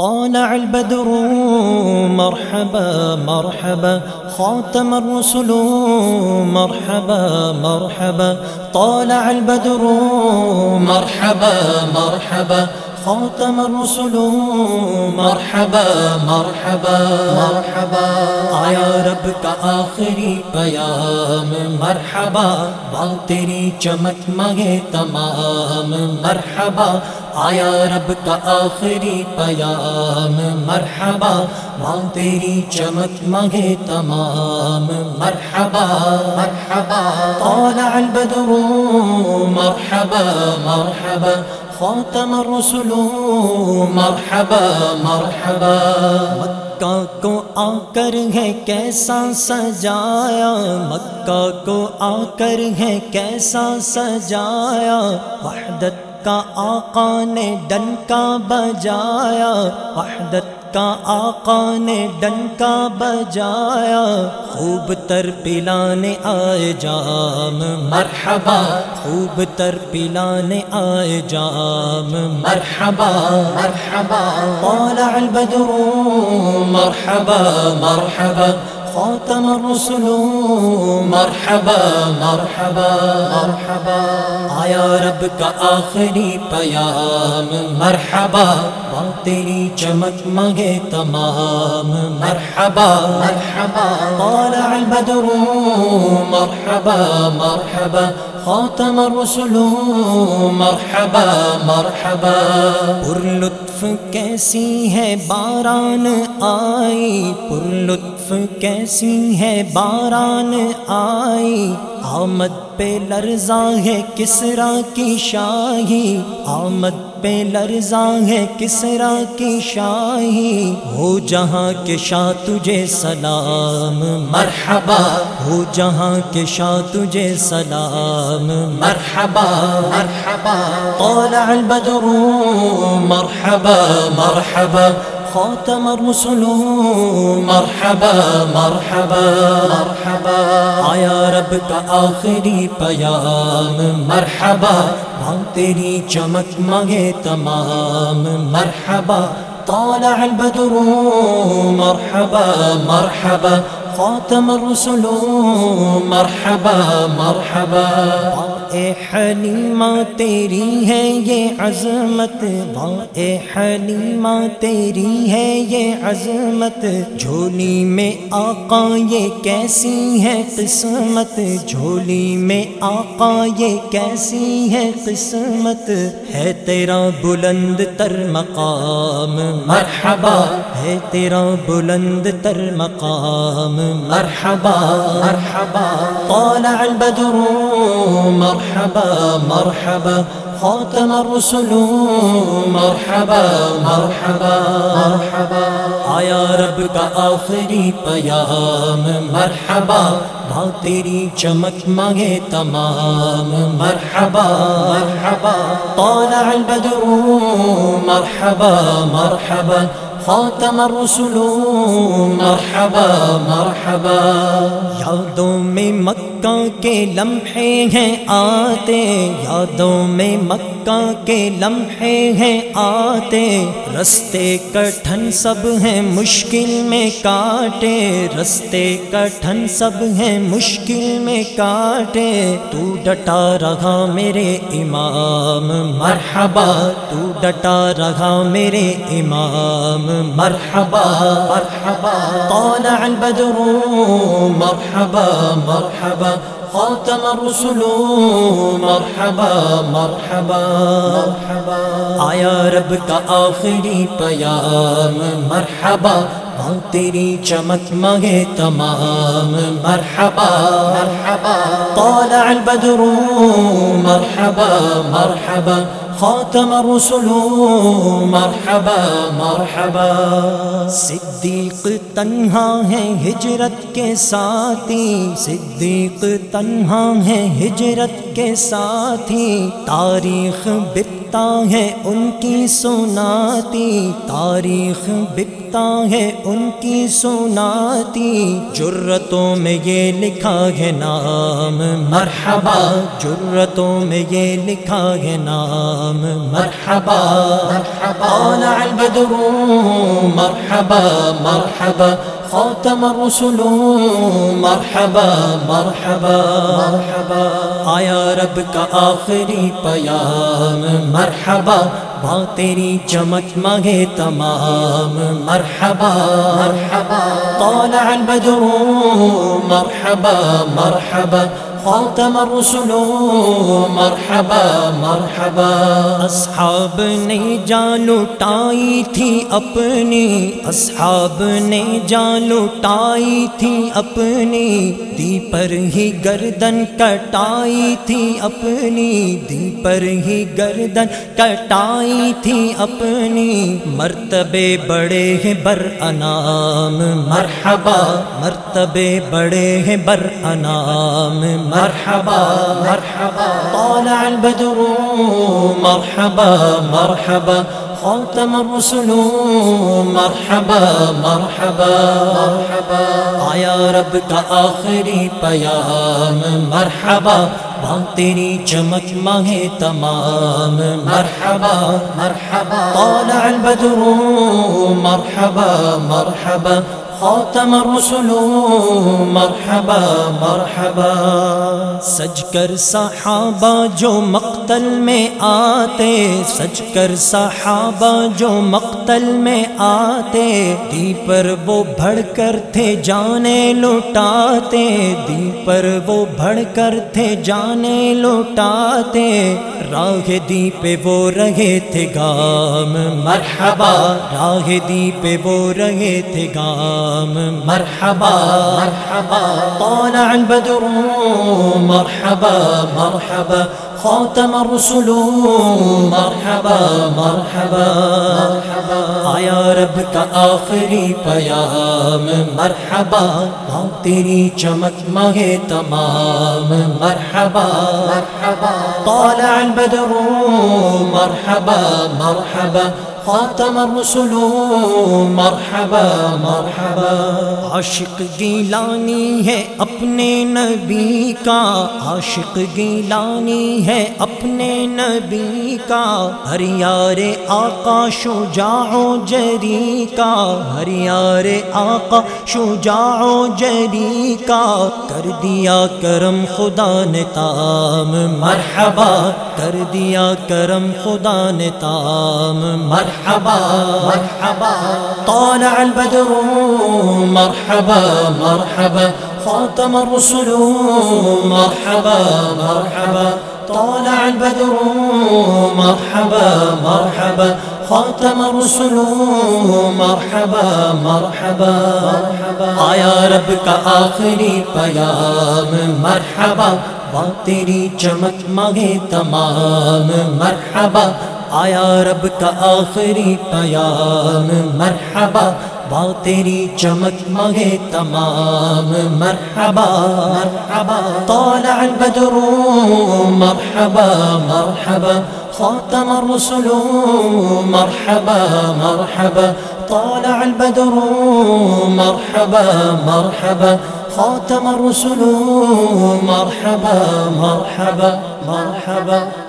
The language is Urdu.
طالع البدر مرحبا مرحبا. خاتم الرسل مرحبا مرحبا. طالع البدر مرحبا مرحبا. خاتم الرسل. مرحبا مرحبا. مرحبا. آیا رب کا آخری پیام؟ مرحبا. بات تیری چمک مگے تمام. مرحبا. آیا رب کا آخری پیام؟ مرحبا. ماں تیری چمک مگے تمام. مرحبا. مرحبا. طالع البدر مرحبا مرحبا. خاتم الرسل، مرحبا مرحبا. مکہ کو آ کر ہے کیسا سجایا، مکہ کو آ کر ہے کیسا سجایا، وحدت کا آقا نے ڈنکا بجایا، وحدت کا آقا نے ڈنکا بجایا، خوب تر پلانے آئے جام، مرحبا، خوب تر پلانے آئے جام، مرحبا مرحبا طالع البدر، مرحبا مرحبا خاتم الرسل مرحبا مرحبا مرحبا. آیا رب کا آخری پیام، مرحبا. تیری چمک مگے تمام، مرحبا مرحبا. طالع البدر، مرحبا مرحبا. خاتم الرسل، مرحبا مرحبا. پر لطف کیسی ہے، باران آئی، پر لطف کیسی ہے باران آئی؟ آمد پہ لرزا ہے کسرا کی شاہی۔ آمد پہ لرزا ہے کسرا کی شاہی۔ ہو جہاں کے شاہ تجھے سلام، مرحبا۔ ہو جہاں کے شاہ تجھے سلام، مرحبا مرحبا۔ طالع البدر مرحبا مرحبا۔ خاتم الرسل. مرحبا مرحبا مرحبا. آیا رب کا آخری پیام. مرحبا. تیری چمک مگے تمام. مرحبا. طالع البدر. مرحبا مرحبا. خاتم الرسل. مرحبا مرحبا. اے حلیمہ تیری ہے یہ عظمت اے حلیمہ تیری ہے یہ عظمت۔ جھولی میں آقا یہ کیسی ہے قسمت؟ جھولی میں آقا یہ کیسی ہے قسمت؟ ہے تیرا بلند تر مقام، مرحبا۔ ہے تیرا بلند تر مقام، مرحبا۔ مرحبا۔ طالع البدر مرحبا مرحبا، خاتم الرسل، مرحبا مرحبا مرحبا. آیا رب کا آخری پیام، مرحبا بات تیری چمک مگے تمام، مرحبا مرحبا. طالع البدر، مرحبا مرحبا. خاتم الرسل. مرحبا مرحبا. یادوں میں مکہ کے لمحے ہیں آتے. یادوں میں مکہ کے لمحے ہیں آتے. رستے کٹھن سب ہیں مشکل میں کاٹے. رستے کٹھن سب ہیں مشکل میں کاٹے. تو ڈٹا رہا میرے امام. مرحبا. تو ڈٹا رہا میرے امام. مرحبا مرحبا طالع البدر مرحبا مرحبا، خاتم الرسل، مرحبا مرحبا مرحبا. آیا رب کا آخری پیام، مرحبا تیری چمک مگے تمام، مرحبا مرحبا. طالع البدر مرحبا مرحبا خاتم الرسل مرحبا مرحبا. صدیق تنہا ہے ہجرت کے ساتھی، صدیق تنہا ہے ہجرت کے ساتھی، تاریخ بکتا ہے ان کی سناتی، تاریخ بکتا ہے ان کی سناتی۔ جرتوں میں یہ لکھا ہے نام، مرحبا جرتوں میں یہ لکھا ہے نام مرحبا طالع البدر مرحبا مرحبا خاتم الرسل مرحبا مرحبا مرحبا آیا رب کا آخری پیام مرحبا با تیری چمک مگے تمام مرحبا مرحبا طالع البدر مرحبا مرحبا خاتم الرسل. مرحبا مرحبا. اصحاب نے جان لٹائی تھی اپنی، اصحاب نے جان لٹائی تھی اپنی، دی پر ہی گردن کٹائی تھی اپنی، دی پر ہی گردن کٹائی تھی اپنی۔ مرتبے بڑے ہیں بر انام مرحبا، مرتبے بڑے ہیں بر انام مرحبا مرحبا، طالع البدر، مرحبا مرحبا، خاتم الرسل، مرحبا مرحبا مرحبا. آیا رب کا آخری پیام، مرحبا بہت تیری چمک ماہے تمام، مرحبا مرحبا، طالع البدر، مرحبا مرحبا خاتم الرسل مرحبا مرحبا۔ سج کر صحابہ جو مقتل میں آتے، سج کر صحابہ جو مقتل میں آتے۔ دی پر وہ بڑھ کر تھے، جانے لوٹاتے۔ دی پر وہ بڑھ کر تھے، جانے لوٹاتے۔ راہ دی پہ وہ رہے تھے، گام۔ مرحبا۔ راہ دی پہ وہ رہے تھے، گام۔ مرحبا مرحبا. طالع البدر مرحبا مرحبا. خاتم الرسل، مرحبا مرحبا. مرحبا آیا رب کا آخری پیام مرحبا. تیری چمک مگے تمام، مرحبا. مرحبا طالع البدر مرحبا مرحبا. خاتم الرسل، مرحبا مرحبا۔ عاشق گیلانی ہے اپنے نبی کا۔ عاشق گیلانی ہے اپنے نبی کا۔ ہر یار آقا شجاع و جری کا۔ ہر یار آقا شجاع و جری کا۔ کر دیا کرم خدا نے تام۔ مرحبا، کر دیا کرم خدا نے تام۔ مرحبا مرحبا مرحبا. طالع البدر، مرحبا مرحبا. خاتم الرسل، مرحبا مرحبا. طالع البدر، مرحبا مرحبا. خاتم الرسل، مرحبا مرحبا. آیا رب کا آخری پیام، مرحبا. با تیری چمک مگے تمام، مرحبا. آیا رب کا آخری پیام؟ مرحبا با تیری چمک مگے تمام۔ مرحبا مرحبا، طالع البدر، مرحبا مرحبا، خاتم الرسل، مرحبا مرحبا، طالع البدر، مرحبا مرحبا، خاتم الرسل، مرحبا مرحبا مرحبا